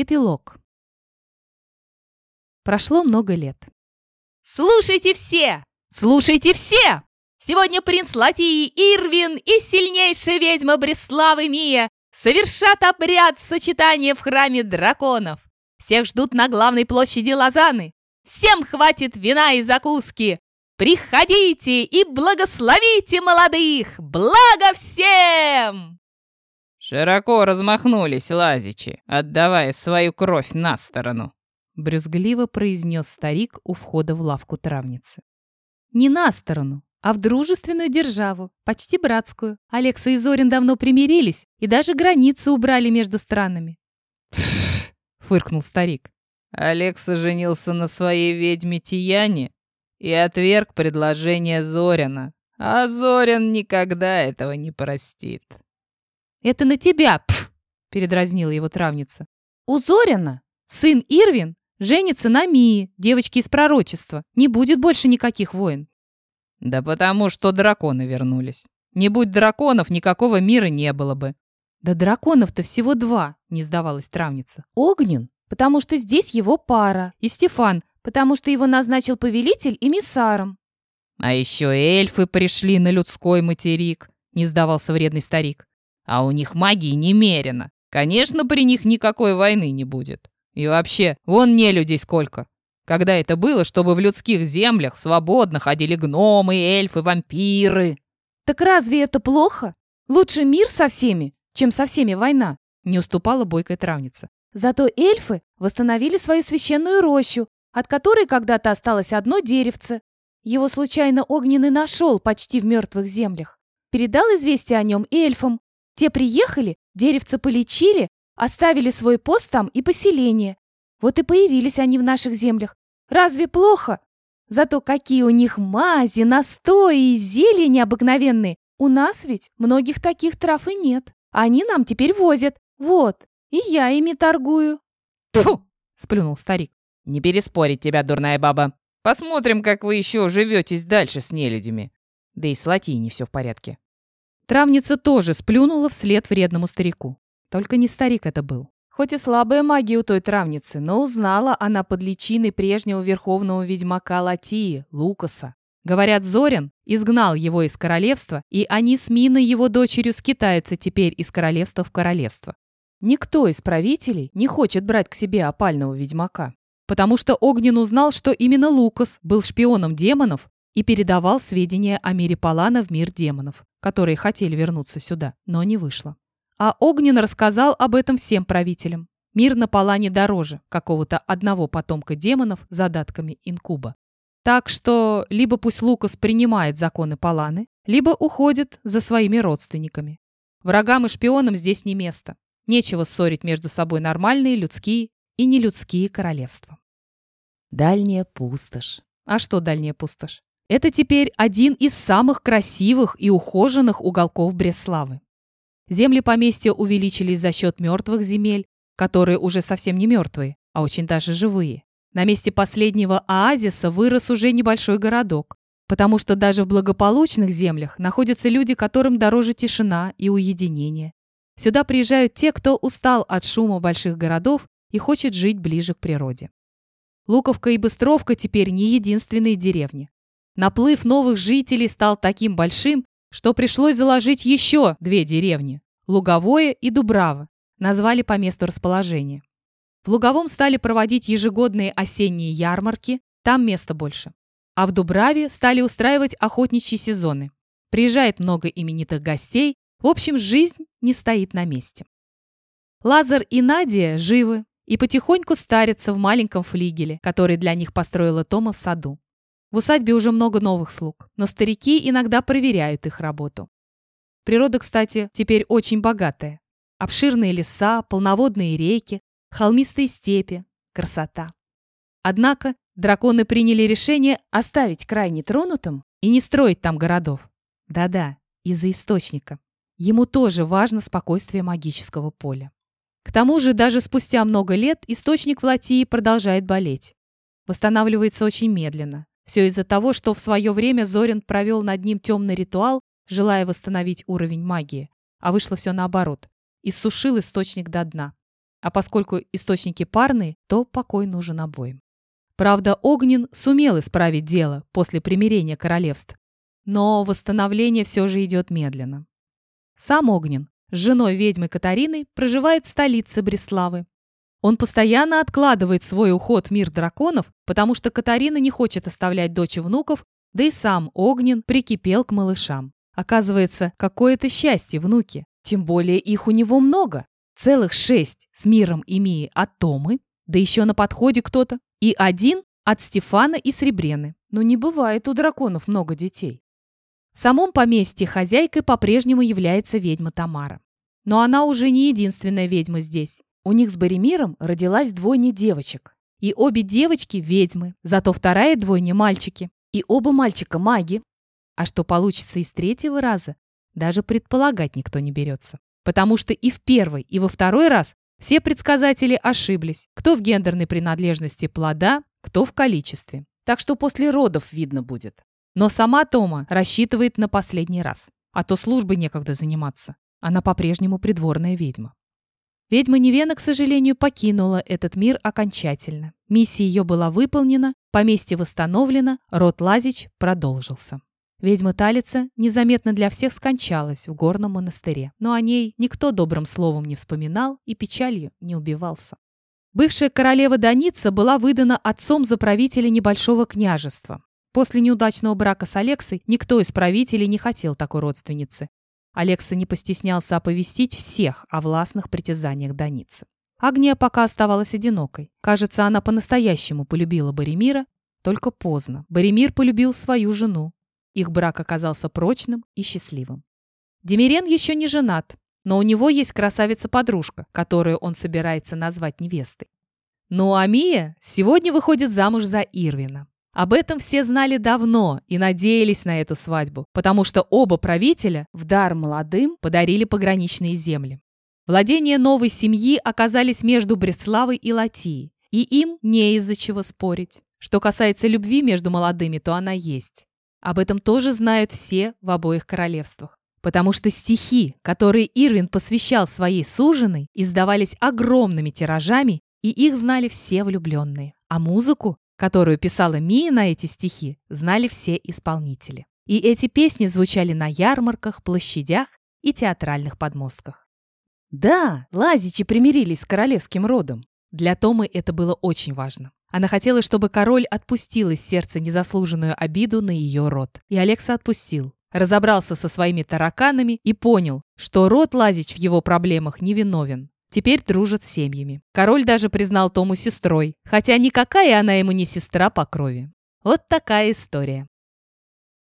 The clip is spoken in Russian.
Эпилог. Прошло много лет. Слушайте все! Слушайте все! Сегодня принц Латии Ирвин и сильнейшая ведьма Бреславы Мия совершат обряд сочетания в храме драконов. Всех ждут на главной площади Лозаны. Всем хватит вина и закуски. Приходите и благословите молодых! Благо всем! Широко размахнулись лазичи, отдавая свою кровь на сторону. Брюзгливо произнес старик у входа в лавку травницы. Не на сторону, а в дружественную державу, почти братскую. Алекса и Зорин давно примирились и даже границы убрали между странами. фыркнул старик. Алекса женился на своей ведьме Тияне и отверг предложение Зорина. А Зорин никогда этого не простит. «Это на тебя, пф!» — передразнила его травница. «У Зорина сын Ирвин женится на Мии, девочке из пророчества. Не будет больше никаких войн». «Да потому что драконы вернулись. Не будь драконов, никакого мира не было бы». «Да драконов-то всего два», — не сдавалась травница. «Огнен, потому что здесь его пара, и Стефан, потому что его назначил повелитель эмиссаром». «А еще эльфы пришли на людской материк», — не сдавался вредный старик. А у них магии немерено. Конечно, при них никакой войны не будет. И вообще, вон не людей сколько. Когда это было, чтобы в людских землях свободно ходили гномы, эльфы, вампиры? Так разве это плохо? Лучше мир со всеми, чем со всеми война, не уступала бойкая травница. Зато эльфы восстановили свою священную рощу, от которой когда-то осталось одно деревце. Его случайно огненный нашел почти в мертвых землях. Передал известие о нем эльфам, те приехали, деревца полечили, оставили свой пост там и поселение. Вот и появились они в наших землях. Разве плохо? Зато какие у них мази, настои и зелья необыкновенные. У нас ведь многих таких трав и нет. Они нам теперь возят. Вот, и я ими торгую. Фу! сплюнул старик. Не переспорить тебя, дурная баба. Посмотрим, как вы еще живетесь дальше с нелюдями. Да и с Латией не все в порядке. Травница тоже сплюнула вслед вредному старику. Только не старик это был. Хоть и слабая магия у той травницы, но узнала она под личиной прежнего верховного ведьмака Латии, Лукаса. Говорят, Зорин изгнал его из королевства, и они с Миной, его дочерью, скитаются теперь из королевства в королевство. Никто из правителей не хочет брать к себе опального ведьмака, потому что Огнен узнал, что именно Лукас был шпионом демонов и передавал сведения о мире Палана в мир демонов, которые хотели вернуться сюда, но не вышло. А Огнен рассказал об этом всем правителям. Мир на Палане дороже какого-то одного потомка демонов задатками инкуба. Так что либо пусть Лукас принимает законы Паланы, либо уходит за своими родственниками. Врагам и шпионам здесь не место. Нечего ссорить между собой нормальные людские и нелюдские королевства. Дальняя пустошь. А что дальняя пустошь? Это теперь один из самых красивых и ухоженных уголков Бреславы. Земли поместья увеличились за счет мертвых земель, которые уже совсем не мертвые, а очень даже живые. На месте последнего оазиса вырос уже небольшой городок, потому что даже в благополучных землях находятся люди, которым дороже тишина и уединение. Сюда приезжают те, кто устал от шума больших городов и хочет жить ближе к природе. Луковка и Быстровка теперь не единственные деревни. Наплыв новых жителей стал таким большим, что пришлось заложить еще две деревни – Луговое и Дубраво, назвали по месту расположения. В Луговом стали проводить ежегодные осенние ярмарки, там места больше. А в Дубраве стали устраивать охотничьи сезоны. Приезжает много именитых гостей, в общем, жизнь не стоит на месте. Лазар и Надя живы и потихоньку старятся в маленьком флигеле, который для них построила Тома в саду. В усадьбе уже много новых слуг, но старики иногда проверяют их работу. Природа, кстати, теперь очень богатая. Обширные леса, полноводные реки, холмистые степи, красота. Однако драконы приняли решение оставить край нетронутым и не строить там городов. Да-да, из-за источника. Ему тоже важно спокойствие магического поля. К тому же, даже спустя много лет источник в Латии продолжает болеть. Восстанавливается очень медленно. Все из-за того, что в свое время Зорин провел над ним темный ритуал, желая восстановить уровень магии. А вышло все наоборот. Иссушил источник до дна. А поскольку источники парные, то покой нужен обоим. Правда, Огнен сумел исправить дело после примирения королевств, но восстановление все же идет медленно. Сам Огнен с женой ведьмы Катариной проживает в столице Бреславы. Он постоянно откладывает свой уход в мир драконов, потому что Катарина не хочет оставлять дочь и внуков, да и сам Огнен прикипел к малышам. Оказывается, какое-то счастье внуки. Тем более их у него много. Целых шесть с миром имея от Томы, да еще на подходе кто-то. И один от Стефана и Сребрены. Но не бывает у драконов много детей. В самом поместье хозяйкой по-прежнему является ведьма Тамара. Но она уже не единственная ведьма здесь. У них с Боремиром родилась двойня девочек. И обе девочки – ведьмы, зато вторая двойня – мальчики. И оба мальчика – маги. А что получится из третьего раза, даже предполагать никто не берется. Потому что и в первый, и во второй раз все предсказатели ошиблись. Кто в гендерной принадлежности плода, кто в количестве. Так что после родов видно будет. Но сама Тома рассчитывает на последний раз. А то службой некогда заниматься. Она по-прежнему придворная ведьма. Ведьма Невена, к сожалению, покинула этот мир окончательно. Миссия ее была выполнена, поместье восстановлено, род Лазич продолжился. Ведьма Талица незаметно для всех скончалась в горном монастыре, но о ней никто добрым словом не вспоминал и печалью не убивался. Бывшая королева Даница была выдана отцом за правителя небольшого княжества. После неудачного брака с Алексой никто из правителей не хотел такой родственницы. Алекса не постеснялся оповестить всех о властных притязаниях Даницы. Агния пока оставалась одинокой. Кажется, она по-настоящему полюбила Боремира, только поздно. Боремир полюбил свою жену. Их брак оказался прочным и счастливым. Демирен еще не женат, но у него есть красавица-подружка, которую он собирается назвать невестой. Ну а Мия сегодня выходит замуж за Ирвина. Об этом все знали давно и надеялись на эту свадьбу, потому что оба правителя в дар молодым подарили пограничные земли. Владения новой семьи оказались между Бреславой и Латией, и им не из-за чего спорить. Что касается любви между молодыми, то она есть. Об этом тоже знают все в обоих королевствах. Потому что стихи, которые Ирвин посвящал своей суженой, издавались огромными тиражами, и их знали все влюбленные. А музыку которую писала Мия на эти стихи, знали все исполнители. И эти песни звучали на ярмарках, площадях и театральных подмостках. Да, Лазичи примирились с королевским родом. Для Томы это было очень важно. Она хотела, чтобы король отпустил из сердца незаслуженную обиду на ее род. И Алекса отпустил. Разобрался со своими тараканами и понял, что род Лазич в его проблемах невиновен. Теперь дружат с семьями. Король даже признал Тому сестрой, хотя никакая она ему не сестра по крови. Вот такая история.